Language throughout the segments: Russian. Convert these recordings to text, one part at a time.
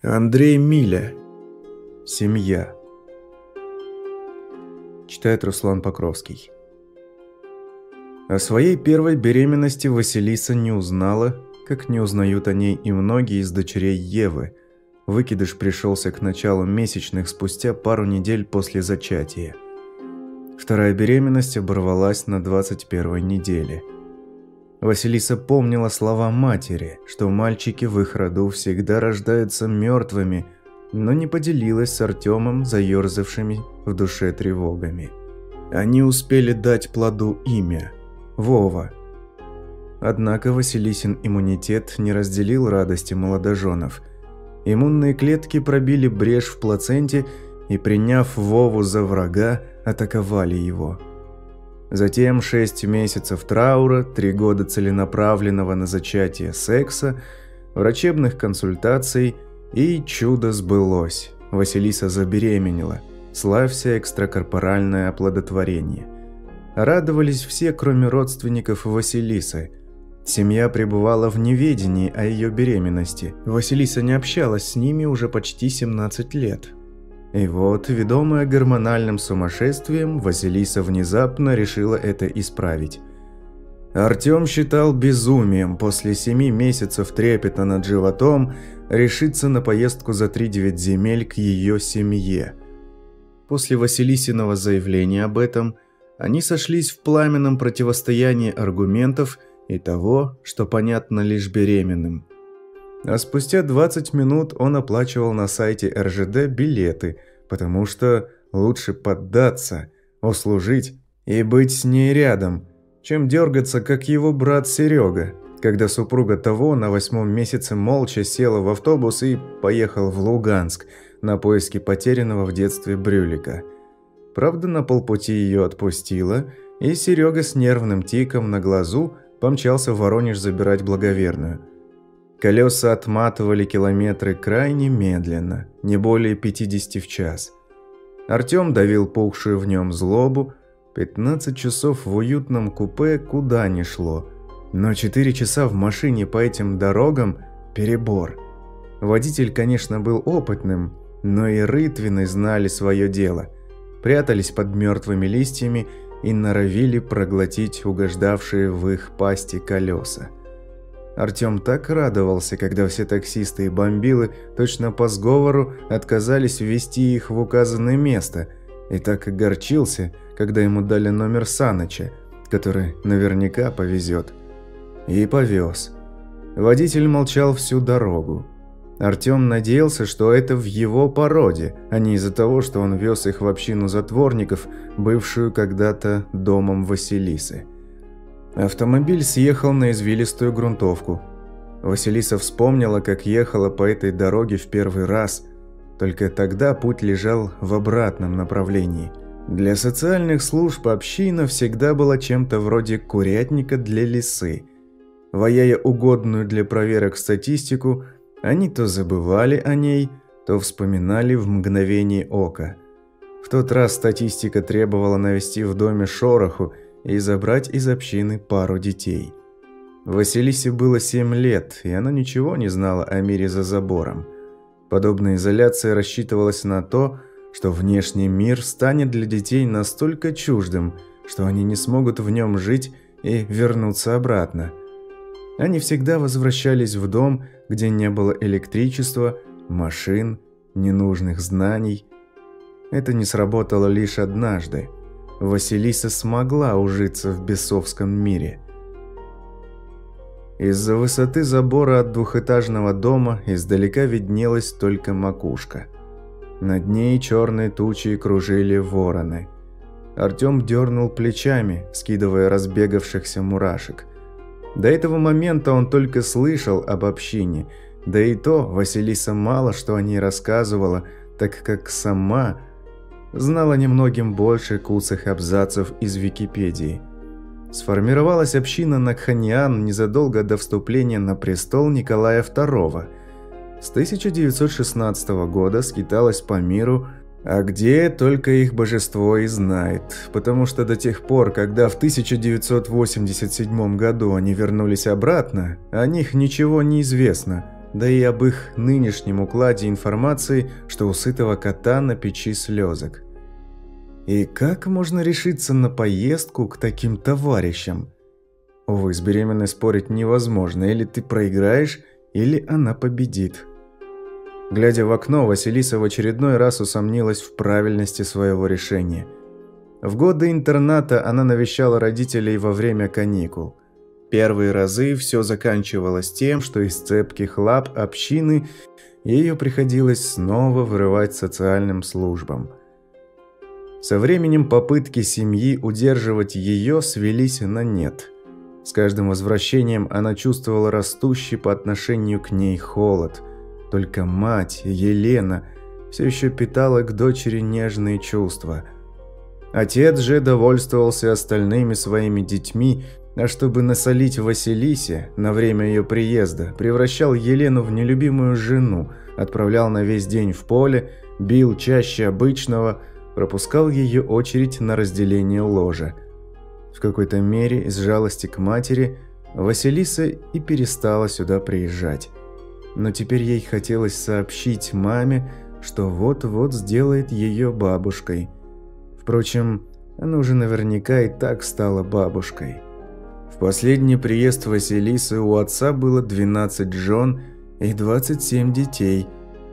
Андрей Миля. Семья. Читает Руслан Покровский. О своей первой беременности Василиса не узнала, как не узнают о ней и многие из дочерей Евы. Выкидыш пришелся к началу месячных спустя пару недель после зачатия. Вторая беременность оборвалась на 21 неделе – Василиса помнила слова матери, что мальчики в их роду всегда рождаются мертвыми, но не поделилась с Артемом заерзавшими в душе тревогами. Они успели дать плоду имя – Вова. Однако Василисин иммунитет не разделил радости молодоженов. Иммунные клетки пробили брешь в плаценте и, приняв Вову за врага, атаковали его – Затем шесть месяцев траура, три года целенаправленного на зачатие секса, врачебных консультаций и чудо сбылось. Василиса забеременела. Славься экстракорпоральное оплодотворение. Радовались все, кроме родственников Василисы. Семья пребывала в неведении о ее беременности. Василиса не общалась с ними уже почти 17 лет. И вот, ведомая гормональным сумасшествием, Василиса внезапно решила это исправить. Артём считал безумием после семи месяцев трепета над животом решиться на поездку за три девять земель к её семье. После Василисиного заявления об этом они сошлись в пламенном противостоянии аргументов и того, что понятно лишь беременным – а спустя 20 минут он оплачивал на сайте РЖД билеты, потому что лучше поддаться, услужить и быть с ней рядом, чем дергаться, как его брат Серега, когда супруга того на восьмом месяце молча села в автобус и поехал в Луганск на поиски потерянного в детстве Брюлика. Правда, на полпути ее отпустила, и Серега с нервным тиком на глазу помчался в Воронеж забирать благоверную – Колеса отматывали километры крайне медленно, не более 50 в час. Артём давил пухшую в нем злобу. 15 часов в уютном купе куда ни шло. Но 4 часа в машине по этим дорогам – перебор. Водитель, конечно, был опытным, но и рытвины знали свое дело. Прятались под мертвыми листьями и норовили проглотить угождавшие в их пасти колеса. Артём так радовался, когда все таксисты и бомбилы точно по сговору отказались ввести их в указанное место, и так огорчился, когда ему дали номер Саныча, который наверняка повезет. И повез. Водитель молчал всю дорогу. Артём надеялся, что это в его породе, а не из-за того, что он вез их в общину затворников, бывшую когда-то домом Василисы. Автомобиль съехал на извилистую грунтовку. Василиса вспомнила, как ехала по этой дороге в первый раз. Только тогда путь лежал в обратном направлении. Для социальных служб община всегда была чем-то вроде курятника для лисы. Ваяя угодную для проверок статистику, они то забывали о ней, то вспоминали в мгновение ока. В тот раз статистика требовала навести в доме шороху – и забрать из общины пару детей. Василисе было 7 лет, и она ничего не знала о мире за забором. Подобная изоляция рассчитывалась на то, что внешний мир станет для детей настолько чуждым, что они не смогут в нем жить и вернуться обратно. Они всегда возвращались в дом, где не было электричества, машин, ненужных знаний. Это не сработало лишь однажды. Василиса смогла ужиться в бесовском мире. Из-за высоты забора от двухэтажного дома издалека виднелась только макушка. Над ней черные тучи кружили вороны. Артем дернул плечами, скидывая разбегавшихся мурашек. До этого момента он только слышал об общине, да и то Василиса мало что о ней рассказывала, так как сама знала немногим больше куцых абзацев из Википедии. Сформировалась община Накханиан незадолго до вступления на престол Николая II. С 1916 года скиталась по миру, а где только их божество и знает, потому что до тех пор, когда в 1987 году они вернулись обратно, о них ничего не известно, да и об их нынешнем укладе информации, что у сытого кота на печи слезок. И как можно решиться на поездку к таким товарищам? Увы, с беременной спорить невозможно, или ты проиграешь, или она победит. Глядя в окно, Василиса в очередной раз усомнилась в правильности своего решения. В годы интерната она навещала родителей во время каникул. Первые разы все заканчивалось тем, что из цепких лап общины ее приходилось снова вырывать социальным службам. Со временем попытки семьи удерживать ее свелись на нет. С каждым возвращением она чувствовала растущий по отношению к ней холод. Только мать, Елена, все еще питала к дочери нежные чувства. Отец же довольствовался остальными своими детьми а чтобы насолить Василисе на время ее приезда, превращал Елену в нелюбимую жену, отправлял на весь день в поле, бил чаще обычного, пропускал ее очередь на разделение ложа. В какой-то мере из жалости к матери Василиса и перестала сюда приезжать. Но теперь ей хотелось сообщить маме, что вот-вот сделает ее бабушкой. Впрочем, она уже наверняка и так стала бабушкой. Последний приезд Василисы у отца было 12 жен и 27 детей.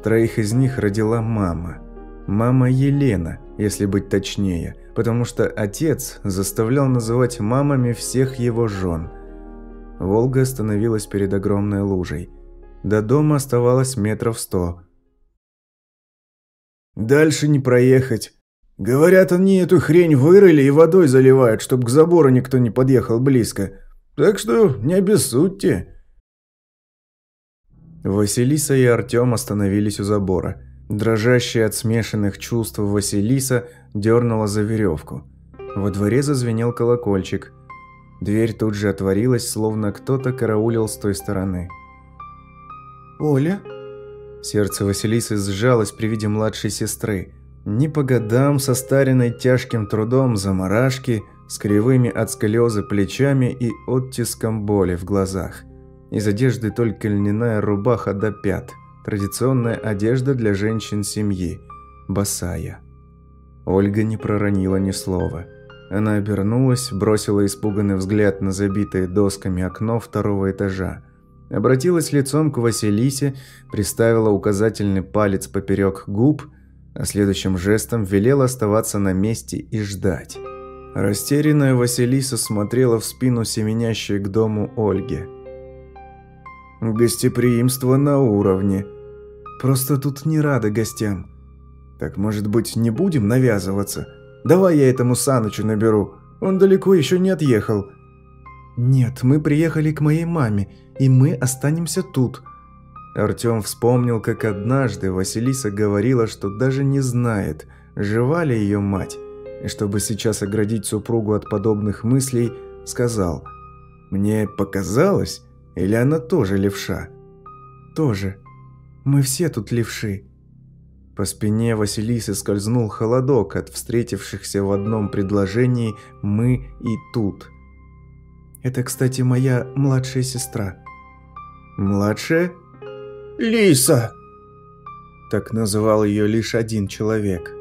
Троих из них родила мама. Мама Елена, если быть точнее, потому что отец заставлял называть мамами всех его жен. Волга остановилась перед огромной лужей. До дома оставалось метров сто. «Дальше не проехать. Говорят, они эту хрень вырыли и водой заливают, чтобы к забору никто не подъехал близко. Так что не обессудьте». Василиса и Артем остановились у забора. Дрожащая от смешанных чувств Василиса дернула за веревку. Во дворе зазвенел колокольчик. Дверь тут же отворилась, словно кто-то караулил с той стороны. «Оля?» Сердце Василисы сжалось при виде младшей сестры – не по годам, состаренной тяжким трудом заморашки, с кривыми от сколиоза плечами и оттиском боли в глазах. Из одежды только льняная рубаха до пят, традиционная одежда для женщин семьи, босая. Ольга не проронила ни слова. Она обернулась, бросила испуганный взгляд на забитое досками окно второго этажа. Обратилась лицом к Василисе, приставила указательный палец поперек губ – а следующим жестом велел оставаться на месте и ждать. Растерянная Василиса смотрела в спину семенящей к дому Ольги. «Гостеприимство на уровне. Просто тут не рада гостям. Так, может быть, не будем навязываться? Давай я этому Санычу наберу, он далеко еще не отъехал». «Нет, мы приехали к моей маме, и мы останемся тут», Артём вспомнил, как однажды Василиса говорила, что даже не знает, жива ли её мать, и чтобы сейчас оградить супругу от подобных мыслей, сказал «Мне показалось, или она тоже левша?» «Тоже. Мы все тут левши». По спине Василисы скользнул холодок от встретившихся в одном предложении «мы» и «тут». «Это, кстати, моя младшая сестра». «Младшая?» Лиса!» Так называл ее лишь один человек.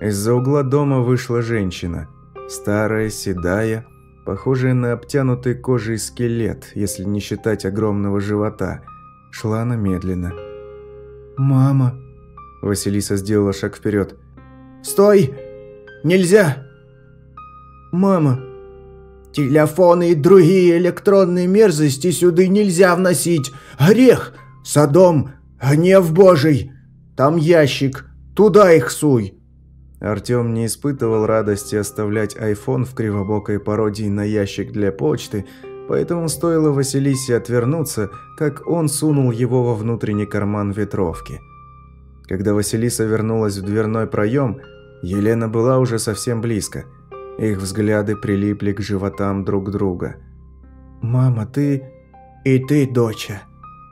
Из-за угла дома вышла женщина. Старая, седая, похожая на обтянутый кожей скелет, если не считать огромного живота. Шла она медленно. «Мама!» Василиса сделала шаг вперед. «Стой! Нельзя!» «Мама!» «Телефоны и другие электронные мерзости сюда нельзя вносить! Грех! Содом, гнев божий! Там ящик, туда их суй!» Артём не испытывал радости оставлять iPhone в кривобокой пародии на ящик для почты, поэтому стоило Василисе отвернуться, как он сунул его во внутренний карман ветровки. Когда Василиса вернулась в дверной проем, Елена была уже совсем близко. Их взгляды прилипли к животам друг друга. «Мама, ты...» «И ты, доча»,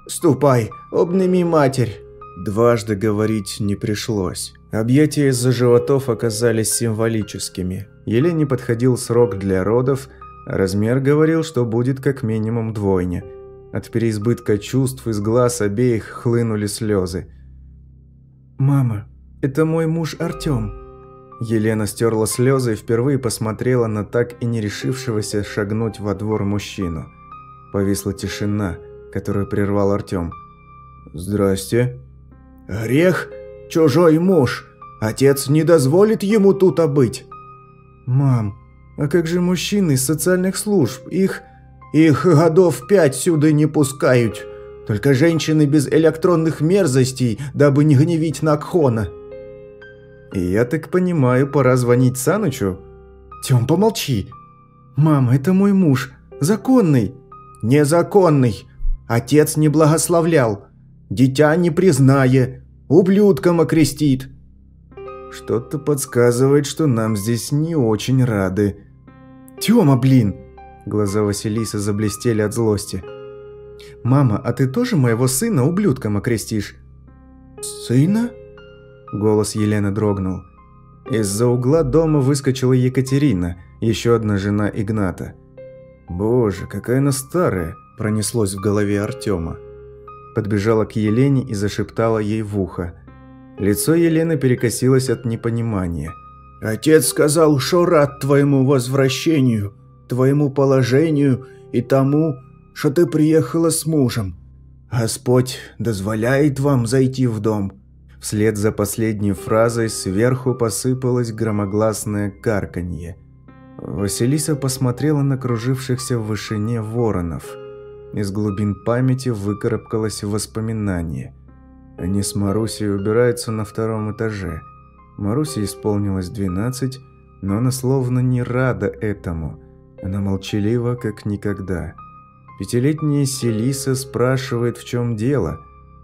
«Ступай, обними матерь!» Дважды говорить не пришлось. Объятия из-за животов оказались символическими. Елене подходил срок для родов, а размер говорил, что будет как минимум двойня. От переизбытка чувств из глаз обеих хлынули слезы. «Мама, это мой муж Артём». Елена стерла слезы и впервые посмотрела на так и не решившегося шагнуть во двор мужчину. Повисла тишина, которую прервал Артём. «Здрасте». «Грех, чужой муж. Отец не дозволит ему тут быть». «Мам, а как же мужчины из социальных служб? Их...» «Их годов пять сюда не пускают. Только женщины без электронных мерзостей, дабы не гневить Накхона». «И я так понимаю, пора звонить Санычу?» «Тём, помолчи. Мама, это мой муж. Законный». «Незаконный. Отец не благословлял. Дитя не признае. Ублюдком окрестит». «Что-то подсказывает, что нам здесь не очень рады». «Тёма, блин!» Глаза Василисы заблестели от злости. «Мама, а ты тоже моего сына ублюдком окрестишь?» «Сына?» Голос Елены дрогнул. Из-за угла дома выскочила Екатерина, еще одна жена Игната. «Боже, какая она старая!» – пронеслось в голове Артема. Подбежала к Елене и зашептала ей в ухо. Лицо Елены перекосилось от непонимания. «Отец сказал, что рад твоему возвращению, твоему положению и тому, что ты приехала с мужем. Господь дозволяет вам зайти в дом». Вслед за последней фразой сверху посыпалось громогласное карканье. Василиса посмотрела на кружившихся в вышине воронов. Из глубин памяти выкарабкалось воспоминание. Они с Марусей убираются на втором этаже. Марусе исполнилось 12, но она словно не рада этому. Она молчалива, как никогда. Пятилетняя Селиса спрашивает, в чем дело,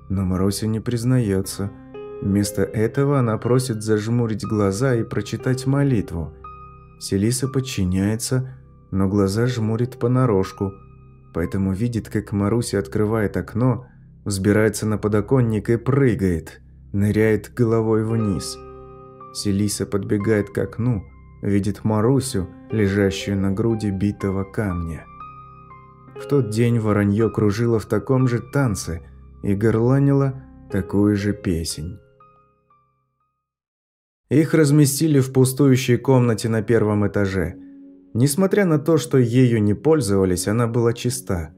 но Маруся не признается – Вместо этого она просит зажмурить глаза и прочитать молитву. Селиса подчиняется, но глаза жмурит понарошку, поэтому видит, как Маруся открывает окно, взбирается на подоконник и прыгает, ныряет головой вниз. Селиса подбегает к окну, видит Марусю, лежащую на груди битого камня. В тот день воронье кружило в таком же танце и горланило такую же песнь. Их разместили в пустующей комнате на первом этаже. Несмотря на то, что ею не пользовались, она была чиста.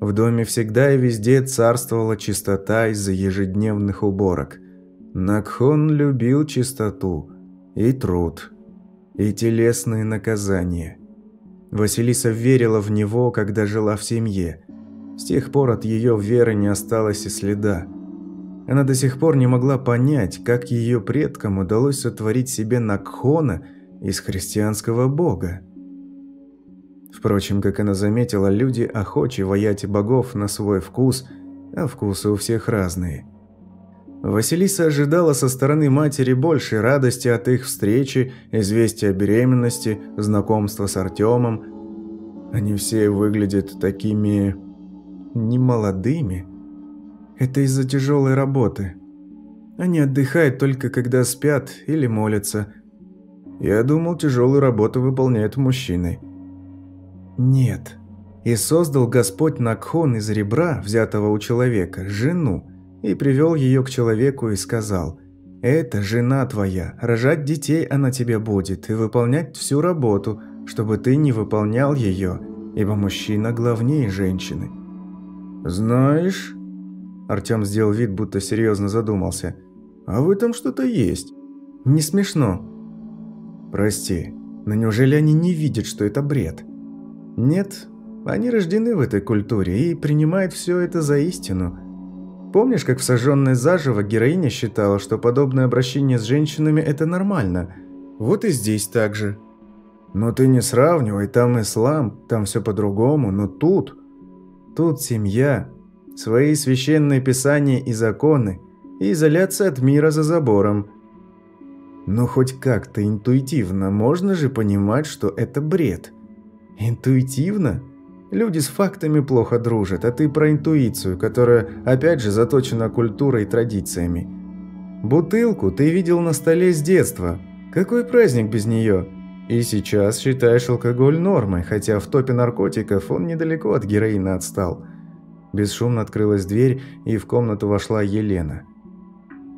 В доме всегда и везде царствовала чистота из-за ежедневных уборок. Накхон любил чистоту и труд, и телесные наказания. Василиса верила в него, когда жила в семье. С тех пор от ее веры не осталось и следа. Она до сих пор не могла понять, как ее предкам удалось сотворить себе Накхона из христианского бога. Впрочем, как она заметила, люди охочи воять богов на свой вкус, а вкусы у всех разные. Василиса ожидала со стороны матери большей радости от их встречи, известия о беременности, знакомства с Артемом. Они все выглядят такими... немолодыми. Это из-за тяжелой работы. Они отдыхают только когда спят или молятся. Я думал, тяжелую работу выполняют мужчины. Нет. И создал Господь Накхон из ребра, взятого у человека, жену, и привел ее к человеку и сказал, «Это жена твоя, рожать детей она тебе будет и выполнять всю работу, чтобы ты не выполнял ее, ибо мужчина главнее женщины». «Знаешь, Артём сделал вид, будто серьезно задумался. «А в этом что-то есть. Не смешно». «Прости, но неужели они не видят, что это бред?» «Нет, они рождены в этой культуре и принимают все это за истину. Помнишь, как в «Сожженной заживо» героиня считала, что подобное обращение с женщинами – это нормально? Вот и здесь так же. Но ты не сравнивай, там ислам, там все по-другому, но тут... Тут семья, свои священные писания и законы, и изоляция от мира за забором. Но хоть как-то интуитивно можно же понимать, что это бред. Интуитивно? Люди с фактами плохо дружат, а ты про интуицию, которая опять же заточена культурой и традициями. Бутылку ты видел на столе с детства. Какой праздник без нее? И сейчас считаешь алкоголь нормой, хотя в топе наркотиков он недалеко от героина отстал. Бесшумно открылась дверь, и в комнату вошла Елена.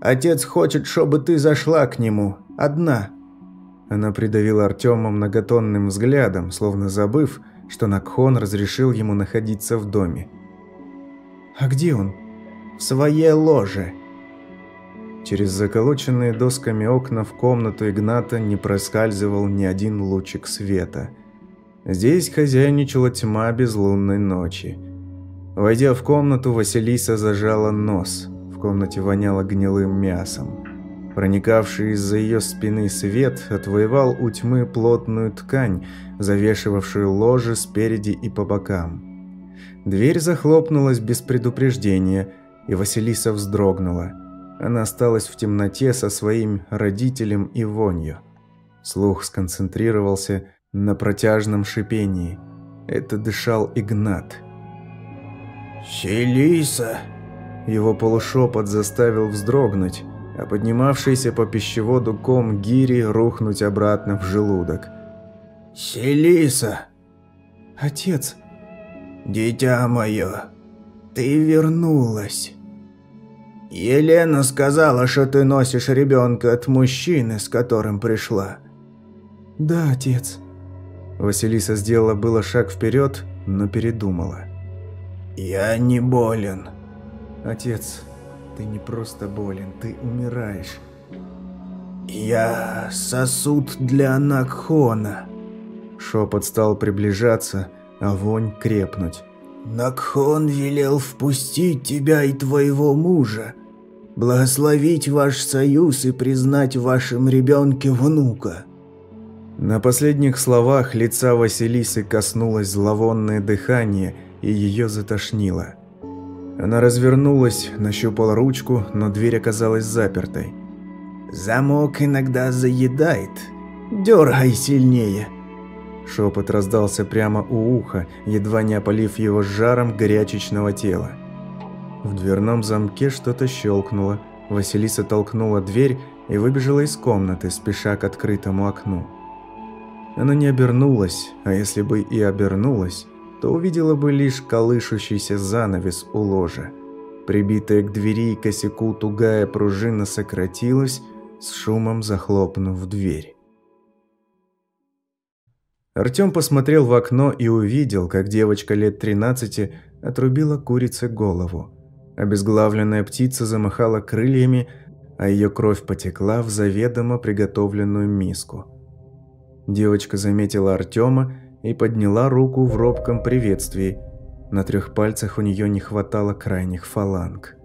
«Отец хочет, чтобы ты зашла к нему. Одна». Она придавила Артема многотонным взглядом, словно забыв, что Накхон разрешил ему находиться в доме. «А где он?» «В своей ложе». Через заколоченные досками окна в комнату Игната не проскальзывал ни один лучик света. Здесь хозяйничала тьма безлунной ночи. Войдя в комнату, Василиса зажала нос. В комнате воняло гнилым мясом. Проникавший из-за ее спины свет отвоевал у тьмы плотную ткань, завешивавшую ложе спереди и по бокам. Дверь захлопнулась без предупреждения, и Василиса вздрогнула. Она осталась в темноте со своим родителем и вонью. Слух сконцентрировался на протяжном шипении. Это дышал Игнат. «Селиса!» Его полушепот заставил вздрогнуть, а поднимавшийся по пищеводу ком гири рухнуть обратно в желудок. «Селиса!» «Отец!» «Дитя мое, ты вернулась!» «Елена сказала, что ты носишь ребенка от мужчины, с которым пришла». «Да, отец». Василиса сделала было шаг вперед, но передумала. «Я не болен». «Отец, ты не просто болен, ты умираешь». «Я сосуд для Накхона». Шепот стал приближаться, а вонь крепнуть. «Накхон велел впустить тебя и твоего мужа, благословить ваш союз и признать в вашем ребенке внука». На последних словах лица Василисы коснулось зловонное дыхание, и ее затошнило. Она развернулась, нащупала ручку, но дверь оказалась запертой. «Замок иногда заедает. Дергай сильнее», Шепот раздался прямо у уха, едва не опалив его жаром горячечного тела. В дверном замке что-то щелкнуло. Василиса толкнула дверь и выбежала из комнаты, спеша к открытому окну. Она не обернулась, а если бы и обернулась, то увидела бы лишь колышущийся занавес у ложа. Прибитая к двери и косяку тугая пружина сократилась, с шумом захлопнув дверь. Артём посмотрел в окно и увидел, как девочка лет 13 отрубила курице голову. Обезглавленная птица замахала крыльями, а ее кровь потекла в заведомо приготовленную миску. Девочка заметила Артема и подняла руку в робком приветствии. На трех пальцах у нее не хватало крайних фаланг.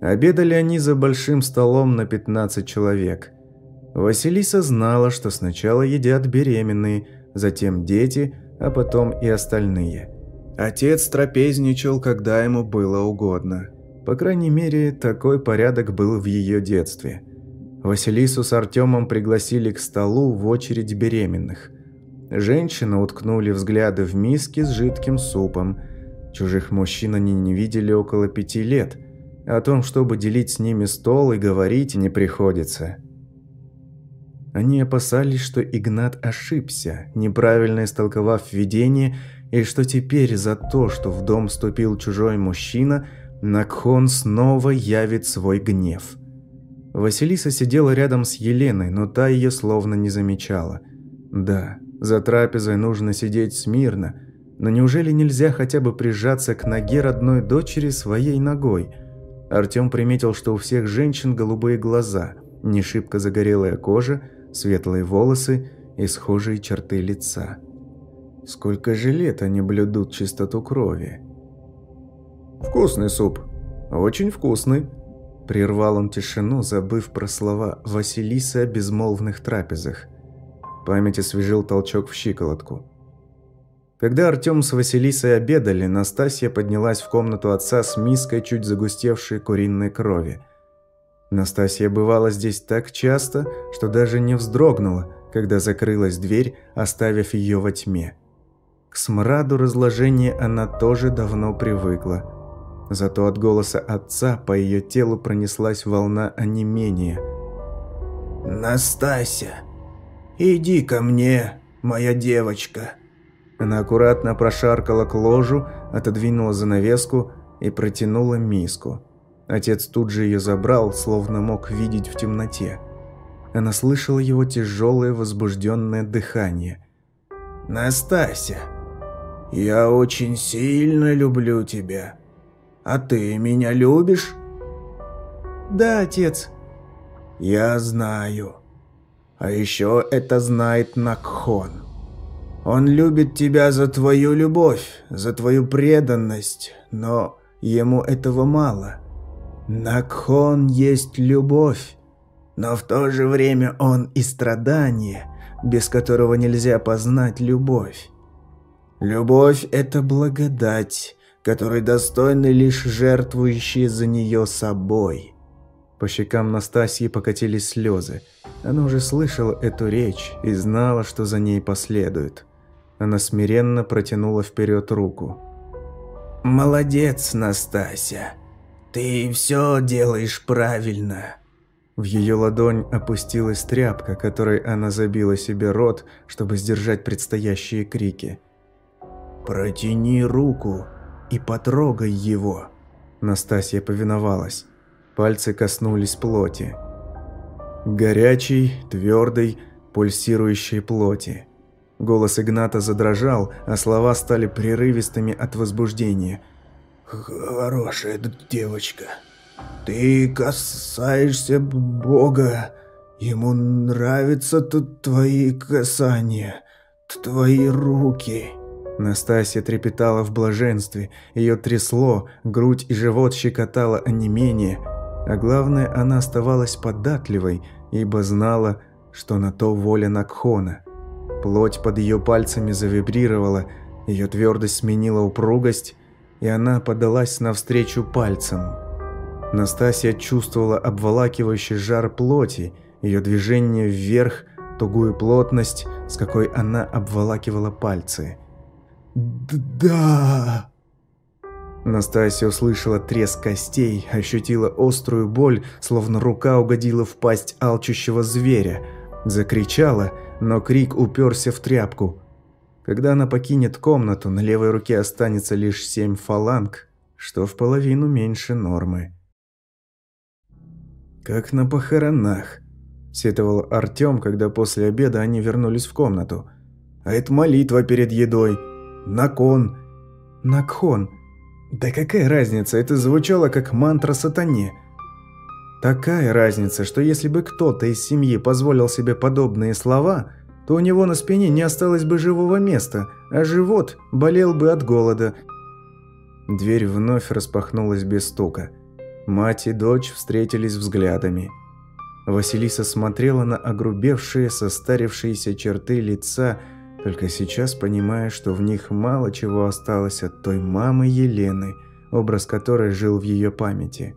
Обедали они за большим столом на 15 человек. Василиса знала, что сначала едят беременные, затем дети, а потом и остальные. Отец трапезничал, когда ему было угодно. По крайней мере, такой порядок был в ее детстве. Василису с Артемом пригласили к столу в очередь беременных. Женщины уткнули взгляды в миски с жидким супом. Чужих мужчин они не видели около пяти лет. О том, чтобы делить с ними стол и говорить, не приходится. Они опасались, что Игнат ошибся, неправильно истолковав видение, и что теперь за то, что в дом вступил чужой мужчина, Накхон снова явит свой гнев. Василиса сидела рядом с Еленой, но та ее словно не замечала. Да, за трапезой нужно сидеть смирно, но неужели нельзя хотя бы прижаться к ноге родной дочери своей ногой? Артем приметил, что у всех женщин голубые глаза, не шибко загорелая кожа, светлые волосы и схожие черты лица. Сколько же лет они блюдут чистоту крови? «Вкусный суп. Очень вкусный», – прервал он тишину, забыв про слова Василисы о безмолвных трапезах. Память освежил толчок в щиколотку. Когда Артем с Василисой обедали, Настасья поднялась в комнату отца с миской чуть загустевшей куриной крови – Настасья бывала здесь так часто, что даже не вздрогнула, когда закрылась дверь, оставив ее во тьме. К смраду разложения она тоже давно привыкла. Зато от голоса отца по ее телу пронеслась волна онемения. «Настасья, иди ко мне, моя девочка!» Она аккуратно прошаркала к ложу, отодвинула занавеску и протянула миску. Отец тут же ее забрал, словно мог видеть в темноте. Она слышала его тяжелое возбужденное дыхание. «Настасья, я очень сильно люблю тебя. А ты меня любишь?» «Да, отец». «Я знаю. А еще это знает Накхон. Он любит тебя за твою любовь, за твою преданность, но ему этого мало. Накхон есть любовь, но в то же время он и страдание, без которого нельзя познать любовь. Любовь – это благодать, которой достойны лишь жертвующие за нее собой. По щекам Настасьи покатились слезы. Она уже слышала эту речь и знала, что за ней последует. Она смиренно протянула вперед руку. «Молодец, Настасья. Ты все делаешь правильно». В ее ладонь опустилась тряпка, которой она забила себе рот, чтобы сдержать предстоящие крики. «Протяни руку и потрогай его». Настасья повиновалась. Пальцы коснулись плоти. Горячей, твердой, пульсирующей плоти. Голос Игната задрожал, а слова стали прерывистыми от возбуждения. «Хорошая девочка. Ты касаешься Бога. Ему нравятся тут твои касания, твои руки». Настасья трепетала в блаженстве, ее трясло, грудь и живот щекотало онемение, а главное, она оставалась податливой, ибо знала, что на то воля Накхона. Плоть под ее пальцами завибрировала, ее твердость сменила упругость, и она подалась навстречу пальцам. Настасья чувствовала обволакивающий жар плоти, ее движение вверх, тугую плотность, с какой она обволакивала пальцы. «Да!» Настасья услышала треск костей, ощутила острую боль, словно рука угодила в пасть алчущего зверя. Закричала – но крик уперся в тряпку. Когда она покинет комнату, на левой руке останется лишь семь фаланг, что в половину меньше нормы. «Как на похоронах», – сетовал Артём, когда после обеда они вернулись в комнату. «А это молитва перед едой. Након». «Накхон? Да какая разница, это звучало как мантра сатане». Такая разница, что если бы кто-то из семьи позволил себе подобные слова, то у него на спине не осталось бы живого места, а живот болел бы от голода. Дверь вновь распахнулась без стука. Мать и дочь встретились взглядами. Василиса смотрела на огрубевшие, состарившиеся черты лица, только сейчас понимая, что в них мало чего осталось от той мамы Елены, образ которой жил в ее памяти.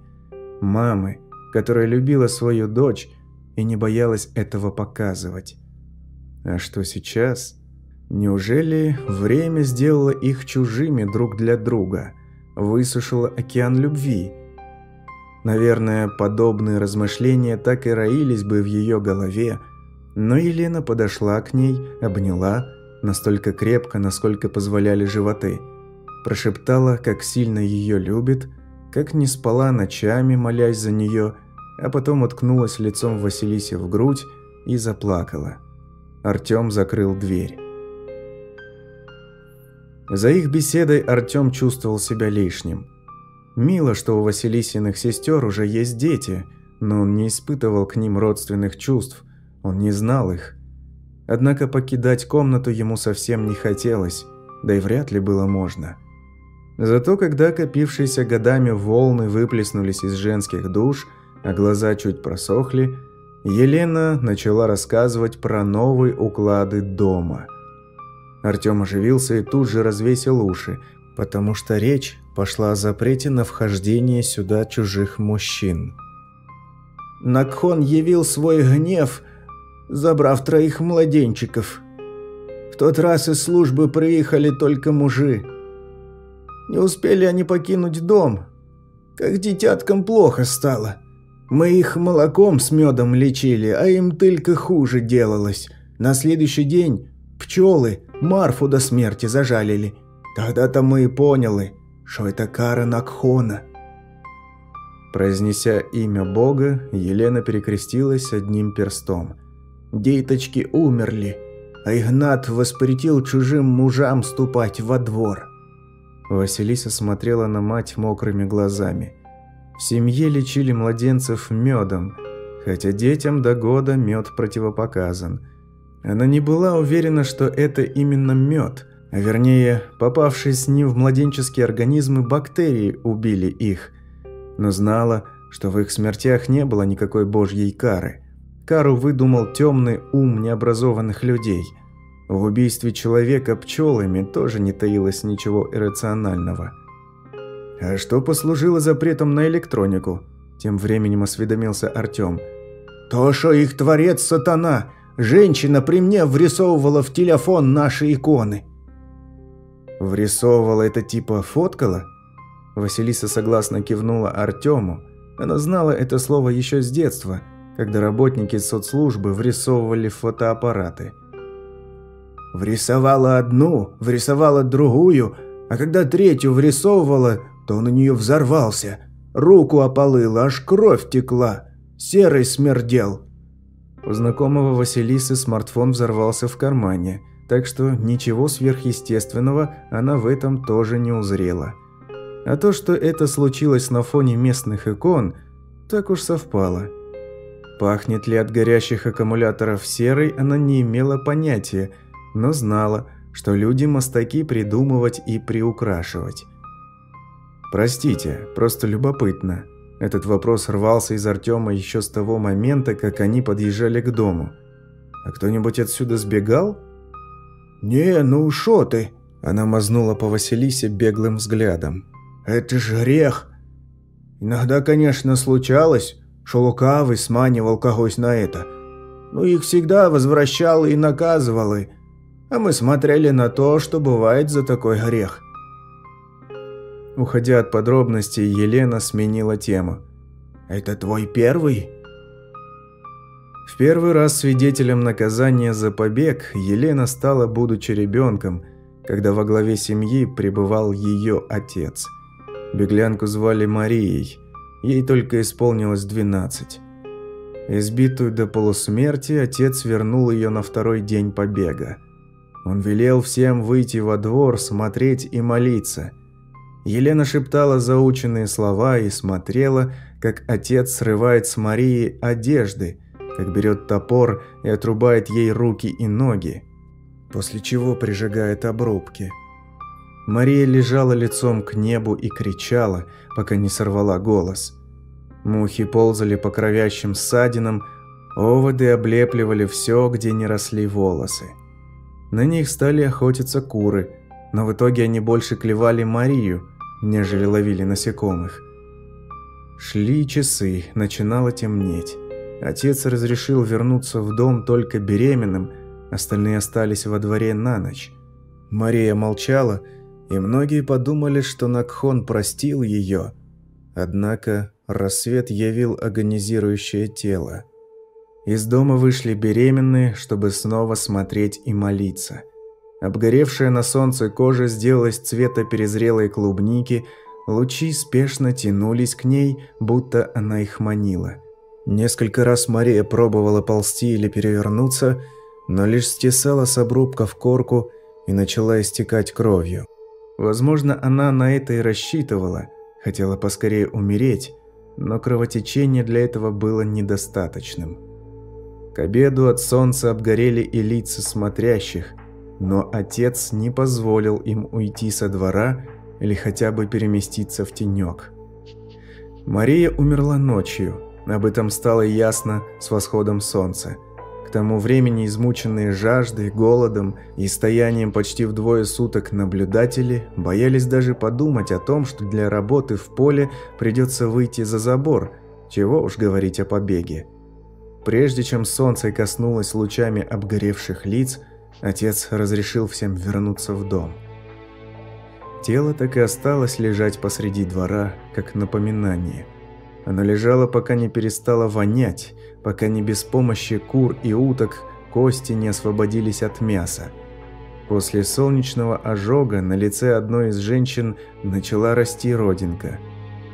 Мамы, которая любила свою дочь и не боялась этого показывать. А что сейчас? Неужели время сделало их чужими друг для друга, высушило океан любви? Наверное, подобные размышления так и роились бы в ее голове, но Елена подошла к ней, обняла, настолько крепко, насколько позволяли животы, прошептала, как сильно ее любит, как не спала ночами, молясь за нее, а потом уткнулась лицом Василисе в грудь и заплакала. Артём закрыл дверь. За их беседой Артём чувствовал себя лишним. Мило, что у Василисиных сестер уже есть дети, но он не испытывал к ним родственных чувств, он не знал их. Однако покидать комнату ему совсем не хотелось, да и вряд ли было можно. Зато когда копившиеся годами волны выплеснулись из женских душ, а глаза чуть просохли, Елена начала рассказывать про новые уклады дома. Артем оживился и тут же развесил уши, потому что речь пошла о запрете на вхождение сюда чужих мужчин. Накхон явил свой гнев, забрав троих младенчиков. В тот раз из службы приехали только мужи. Не успели они покинуть дом, как детяткам плохо стало. Мы их молоком с медом лечили, а им только хуже делалось. На следующий день пчелы Марфу до смерти зажалили. Тогда-то мы и поняли, что это кара Накхона». Произнеся имя Бога, Елена перекрестилась одним перстом. «Дейточки умерли, а Игнат воспретил чужим мужам ступать во двор». Василиса смотрела на мать мокрыми глазами. В семье лечили младенцев медом, хотя детям до года мед противопоказан. Она не была уверена, что это именно мед, а вернее, попавшие с ним в младенческие организмы бактерии убили их, но знала, что в их смертях не было никакой божьей кары. Кару выдумал темный ум необразованных людей. В убийстве человека пчелами тоже не таилось ничего иррационального. «А что послужило запретом на электронику?» Тем временем осведомился Артем. «То, что их творец сатана. Женщина при мне врисовывала в телефон наши иконы». «Врисовывала это типа фоткала?» Василиса согласно кивнула Артему. Она знала это слово еще с детства, когда работники соцслужбы врисовывали фотоаппараты. «Врисовала одну, врисовала другую, а когда третью врисовывала, то он у нее взорвался. Руку опалыло, аж кровь текла. Серый смердел». У знакомого Василисы смартфон взорвался в кармане, так что ничего сверхъестественного она в этом тоже не узрела. А то, что это случилось на фоне местных икон, так уж совпало. Пахнет ли от горящих аккумуляторов серой, она не имела понятия, но знала, что люди мастаки придумывать и приукрашивать. «Простите, просто любопытно». Этот вопрос рвался из Артема еще с того момента, как они подъезжали к дому. «А кто-нибудь отсюда сбегал?» «Не, ну шо ты?» Она мазнула по Василисе беглым взглядом. Это ж грех. Иногда, конечно, случалось, что лукавый сманивал когось на это. Но их всегда возвращал и наказывал, и... а мы смотрели на то, что бывает за такой грех. Уходя от подробностей, Елена сменила тему. «Это твой первый?» В первый раз свидетелем наказания за побег Елена стала, будучи ребенком, когда во главе семьи пребывал ее отец – Беглянку звали Марией. Ей только исполнилось 12. Избитую до полусмерти, отец вернул ее на второй день побега. Он велел всем выйти во двор, смотреть и молиться. Елена шептала заученные слова и смотрела, как отец срывает с Марии одежды, как берет топор и отрубает ей руки и ноги, после чего прижигает обрубки. Мария лежала лицом к небу и кричала, пока не сорвала голос. Мухи ползали по кровящим ссадинам, оводы облепливали все, где не росли волосы. На них стали охотиться куры, но в итоге они больше клевали Марию, нежели ловили насекомых. Шли часы, начинало темнеть. Отец разрешил вернуться в дом только беременным, остальные остались во дворе на ночь. Мария молчала, и многие подумали, что Накхон простил ее. Однако рассвет явил агонизирующее тело. Из дома вышли беременные, чтобы снова смотреть и молиться. Обгоревшая на солнце кожа сделалась цвета перезрелой клубники, лучи спешно тянулись к ней, будто она их манила. Несколько раз Мария пробовала ползти или перевернуться, но лишь стесала с обрубков корку и начала истекать кровью. Возможно, она на это и рассчитывала, хотела поскорее умереть, но кровотечение для этого было недостаточным. К обеду от солнца обгорели и лица смотрящих, но отец не позволил им уйти со двора или хотя бы переместиться в тенек. Мария умерла ночью, об этом стало ясно с восходом солнца – к тому времени измученные жаждой, голодом и стоянием почти вдвое суток наблюдатели боялись даже подумать о том, что для работы в поле придется выйти за забор, чего уж говорить о побеге. Прежде чем солнце коснулось лучами обгоревших лиц, отец разрешил всем вернуться в дом. Тело так и осталось лежать посреди двора, как напоминание. Оно лежало, пока не перестало вонять, пока не без помощи кур и уток кости не освободились от мяса. После солнечного ожога на лице одной из женщин начала расти родинка.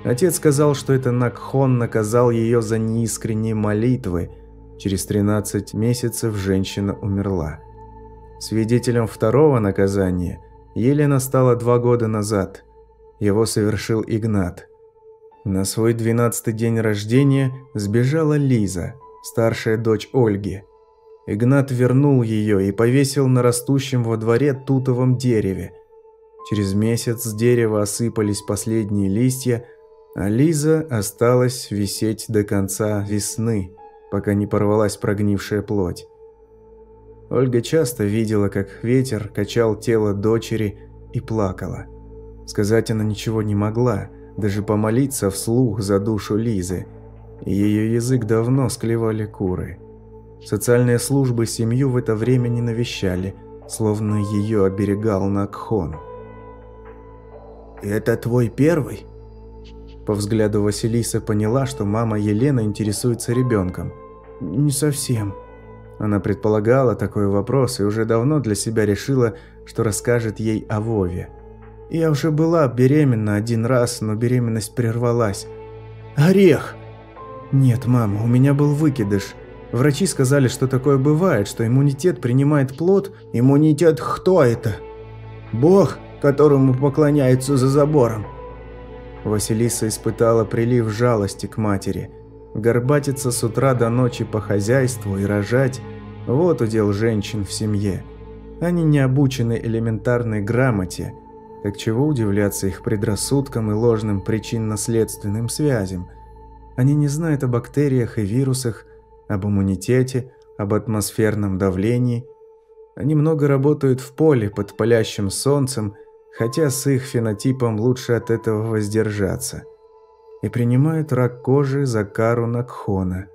Отец сказал, что это Накхон наказал ее за неискренние молитвы. Через 13 месяцев женщина умерла. Свидетелем второго наказания Елена стала два года назад. Его совершил Игнат. На свой двенадцатый день рождения сбежала Лиза, старшая дочь Ольги. Игнат вернул ее и повесил на растущем во дворе тутовом дереве. Через месяц с дерева осыпались последние листья, а Лиза осталась висеть до конца весны, пока не порвалась прогнившая плоть. Ольга часто видела, как ветер качал тело дочери и плакала. Сказать она ничего не могла, даже помолиться вслух за душу Лизы. Ее язык давно склевали куры. Социальные службы семью в это время не навещали, словно ее оберегал Накхон. «Это твой первый?» По взгляду Василиса поняла, что мама Елена интересуется ребенком. «Не совсем». Она предполагала такой вопрос и уже давно для себя решила, что расскажет ей о Вове. «Я уже была беременна один раз, но беременность прервалась». «Орех!» «Нет, мама, у меня был выкидыш. Врачи сказали, что такое бывает, что иммунитет принимает плод. Иммунитет кто это? Бог, которому поклоняются за забором. Василиса испытала прилив жалости к матери. Горбатиться с утра до ночи по хозяйству и рожать – вот удел женщин в семье. Они не обучены элементарной грамоте, так чего удивляться их предрассудкам и ложным причинно-следственным связям. Они не знают о бактериях и вирусах, об иммунитете, об атмосферном давлении. Они много работают в поле под палящим солнцем, хотя с их фенотипом лучше от этого воздержаться. И принимают рак кожи за кару Накхона.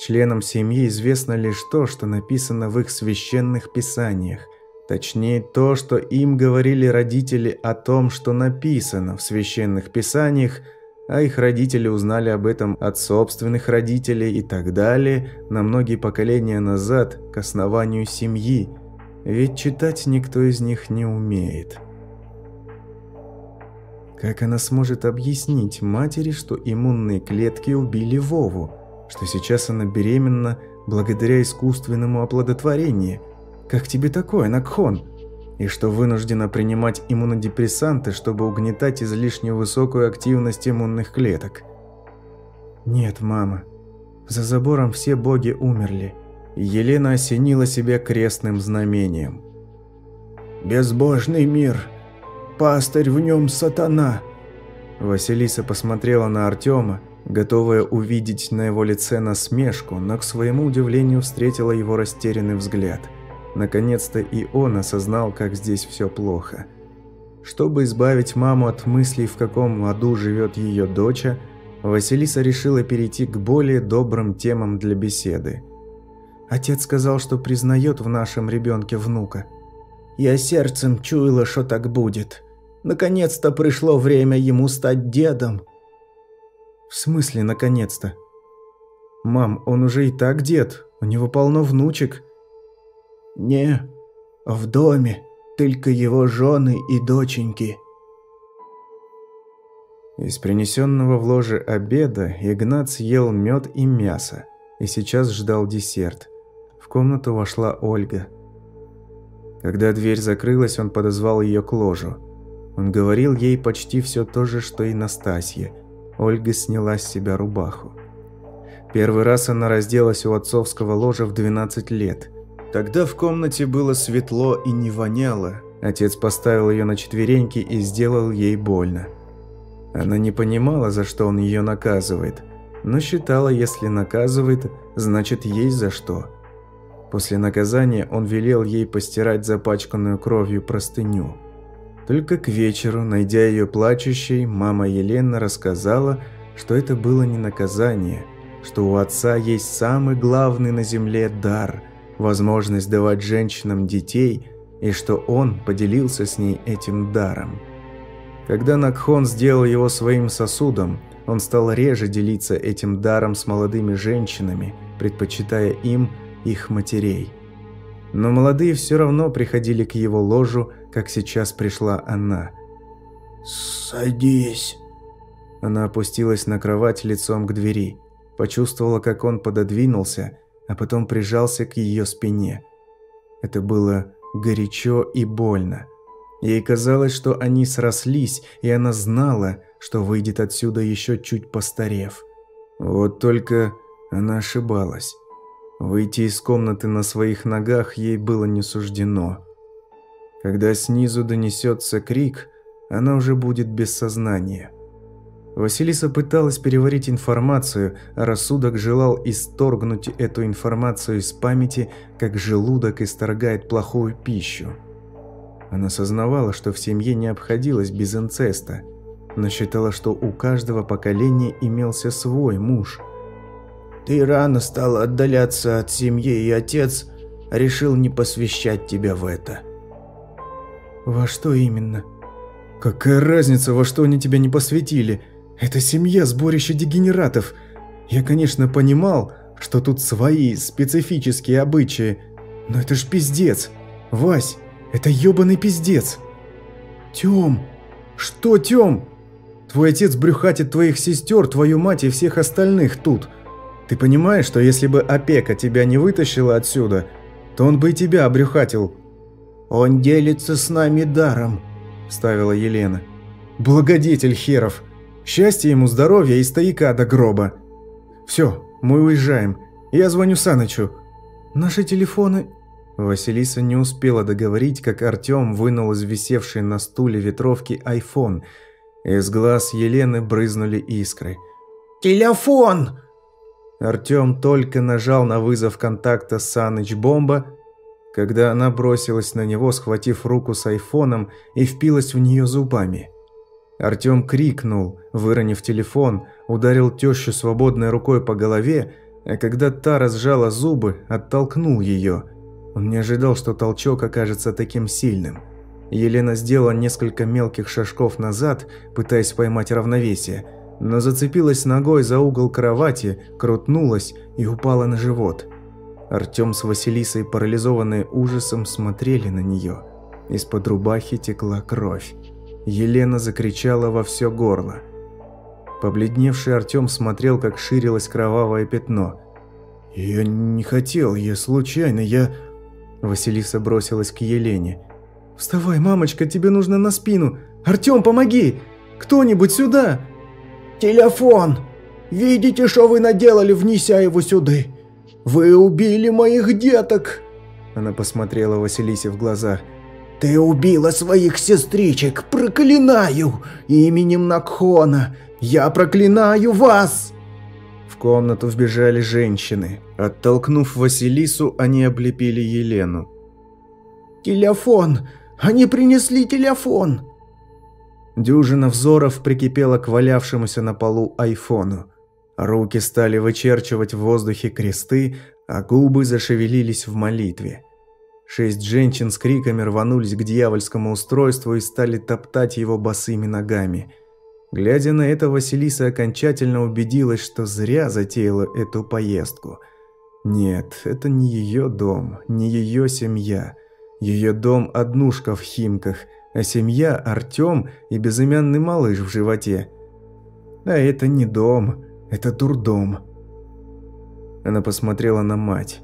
Членам семьи известно лишь то, что написано в их священных писаниях, точнее то, что им говорили родители о том, что написано в священных писаниях – а их родители узнали об этом от собственных родителей и так далее на многие поколения назад к основанию семьи, ведь читать никто из них не умеет. Как она сможет объяснить матери, что иммунные клетки убили Вову, что сейчас она беременна благодаря искусственному оплодотворению? Как тебе такое, Накхон? И что вынуждена принимать иммунодепрессанты, чтобы угнетать излишне высокую активность иммунных клеток. Нет, мама. За забором все боги умерли. Елена осенила себя крестным знамением. «Безбожный мир! Пастырь в нем сатана!» Василиса посмотрела на Артема, готовая увидеть на его лице насмешку, но к своему удивлению встретила его растерянный взгляд – Наконец-то и он осознал, как здесь все плохо. Чтобы избавить маму от мыслей, в каком аду живет ее доча, Василиса решила перейти к более добрым темам для беседы. Отец сказал, что признает в нашем ребенке внука. Я сердцем чуяла, что так будет. Наконец-то пришло время ему стать дедом. В смысле, наконец-то? Мам, он уже и так дед, у него полно внучек. «Не, в доме, только его жены и доченьки». Из принесенного в ложе обеда Игнат съел мед и мясо и сейчас ждал десерт. В комнату вошла Ольга. Когда дверь закрылась, он подозвал ее к ложу. Он говорил ей почти все то же, что и Настасье. Ольга сняла с себя рубаху. Первый раз она разделась у отцовского ложа в 12 лет – Тогда в комнате было светло и не воняло. Отец поставил ее на четвереньки и сделал ей больно. Она не понимала, за что он ее наказывает, но считала, если наказывает, значит есть за что. После наказания он велел ей постирать запачканную кровью простыню. Только к вечеру, найдя ее плачущей, мама Елена рассказала, что это было не наказание, что у отца есть самый главный на земле дар – возможность давать женщинам детей и что он поделился с ней этим даром. Когда Накхон сделал его своим сосудом, он стал реже делиться этим даром с молодыми женщинами, предпочитая им их матерей. Но молодые все равно приходили к его ложу, как сейчас пришла она. «Садись». Она опустилась на кровать лицом к двери. Почувствовала, как он пододвинулся, а потом прижался к ее спине. Это было горячо и больно. Ей казалось, что они срослись, и она знала, что выйдет отсюда еще чуть постарев. Вот только она ошибалась. Выйти из комнаты на своих ногах ей было не суждено. Когда снизу донесется крик, она уже будет без сознания. Василиса пыталась переварить информацию, а рассудок желал исторгнуть эту информацию из памяти, как желудок исторгает плохую пищу. Она сознавала, что в семье не обходилось без инцеста, но считала, что у каждого поколения имелся свой муж. «Ты рано стала отдаляться от семьи, и отец решил не посвящать тебя в это». «Во что именно?» «Какая разница, во что они тебя не посвятили? Это семья сборище дегенератов. Я, конечно, понимал, что тут свои специфические обычаи, но это ж пиздец. Вась, это ёбаный пиздец. Тём, что Тём? Твой отец брюхатит твоих сестер, твою мать и всех остальных тут. Ты понимаешь, что если бы опека тебя не вытащила отсюда, то он бы и тебя обрюхатил. Он делится с нами даром, вставила Елена. Благодетель херов. Счастья ему, здоровья и стояка до гроба. Все, мы уезжаем. Я звоню Санычу. Наши телефоны Василиса не успела договорить, как Артём вынул из висевшей на стуле ветровки айфон. Из глаз Елены брызнули искры. «Телефон!» Артём только нажал на вызов контакта Саныч Бомба, когда она бросилась на него, схватив руку с айфоном и впилась в нее зубами. Артём крикнул, выронив телефон, ударил тещу свободной рукой по голове, а когда та разжала зубы, оттолкнул ее – он не ожидал, что толчок окажется таким сильным. Елена сделала несколько мелких шажков назад, пытаясь поймать равновесие, но зацепилась ногой за угол кровати, крутнулась и упала на живот. Артем с Василисой, парализованные ужасом, смотрели на нее. Из-под рубахи текла кровь. Елена закричала во все горло. Побледневший Артем смотрел, как ширилось кровавое пятно. «Я не хотел, я случайно, я...» Василиса бросилась к Елене. «Вставай, мамочка, тебе нужно на спину! Артем, помоги! Кто-нибудь сюда!» «Телефон! Видите, что вы наделали, внеся его сюда? Вы убили моих деток!» Она посмотрела Василисе в глаза. «Ты убила своих сестричек! Проклинаю! Именем Накхона! Я проклинаю вас!» комнату вбежали женщины. Оттолкнув Василису, они облепили Елену. «Телефон! Они принесли телефон!» Дюжина взоров прикипела к валявшемуся на полу айфону. Руки стали вычерчивать в воздухе кресты, а губы зашевелились в молитве. Шесть женщин с криками рванулись к дьявольскому устройству и стали топтать его босыми ногами – Глядя на это, Василиса окончательно убедилась, что зря затеяла эту поездку. Нет, это не ее дом, не ее семья. Ее дом – однушка в Химках, а семья – Артем и безымянный малыш в животе. А это не дом, это дурдом. Она посмотрела на мать.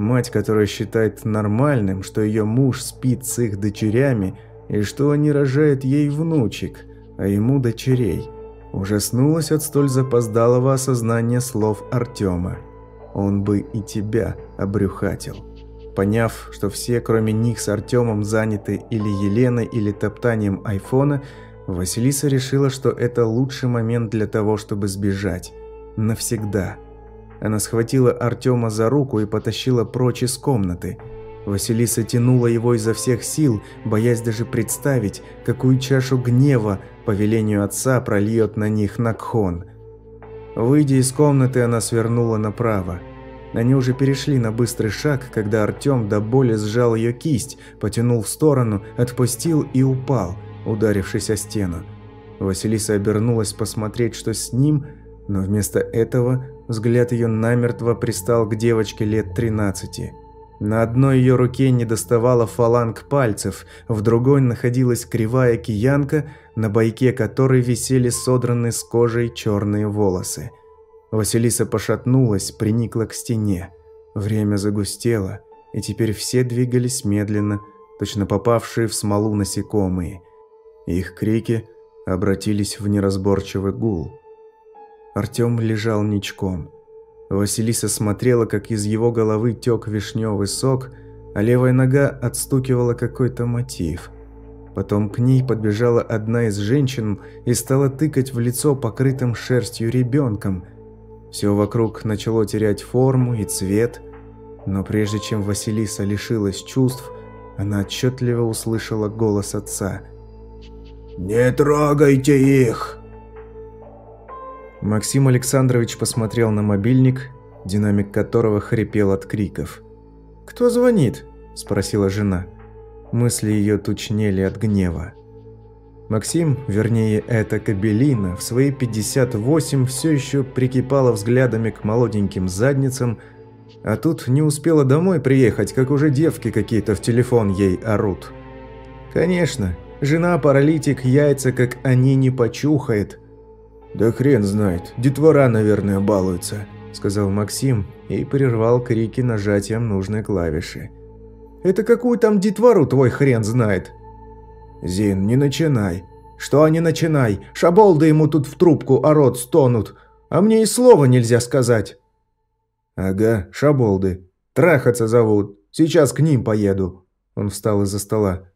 Мать, которая считает нормальным, что ее муж спит с их дочерями и что они рожают ей внучек – а ему дочерей. Ужаснулась от столь запоздалого осознания слов Артема. Он бы и тебя обрюхатил. Поняв, что все, кроме них с Артемом, заняты или Еленой, или топтанием айфона, Василиса решила, что это лучший момент для того, чтобы сбежать. Навсегда. Она схватила Артема за руку и потащила прочь из комнаты – Василиса тянула его изо всех сил, боясь даже представить, какую чашу гнева по велению отца прольет на них Накхон. Выйдя из комнаты, она свернула направо. Они уже перешли на быстрый шаг, когда Артем до боли сжал ее кисть, потянул в сторону, отпустил и упал, ударившись о стену. Василиса обернулась посмотреть, что с ним, но вместо этого взгляд ее намертво пристал к девочке лет тринадцати. На одной ее руке не доставала фаланг пальцев, в другой находилась кривая киянка, на бойке которой висели содранные с кожей черные волосы. Василиса пошатнулась, приникла к стене. Время загустело, и теперь все двигались медленно, точно попавшие в смолу насекомые. Их крики обратились в неразборчивый гул. Артем лежал ничком. Василиса смотрела, как из его головы тек вишневый сок, а левая нога отстукивала какой-то мотив. Потом к ней подбежала одна из женщин и стала тыкать в лицо покрытым шерстью ребенком. Все вокруг начало терять форму и цвет, но прежде чем Василиса лишилась чувств, она отчетливо услышала голос отца. «Не трогайте их!» Максим Александрович посмотрел на мобильник, динамик которого хрипел от криков. «Кто звонит?» – спросила жена. Мысли ее тучнели от гнева. Максим, вернее, это Кабелина, в свои 58 все еще прикипала взглядами к молоденьким задницам, а тут не успела домой приехать, как уже девки какие-то в телефон ей орут. Конечно, жена паралитик яйца, как они не почухает, «Да хрен знает, детвора, наверное, балуется», – сказал Максим и прервал крики нажатием нужной клавиши. «Это какую там детвору твой хрен знает?» «Зин, не начинай». «Что не начинай? Шаболды ему тут в трубку, а рот стонут. А мне и слова нельзя сказать». «Ага, шаболды. Трахаться зовут. Сейчас к ним поеду». Он встал из-за стола.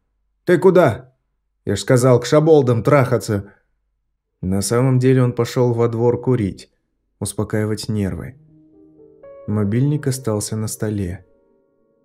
«Ты куда?» «Я ж сказал, к шаболдам трахаться. На самом деле он пошел во двор курить, успокаивать нервы. Мобильник остался на столе.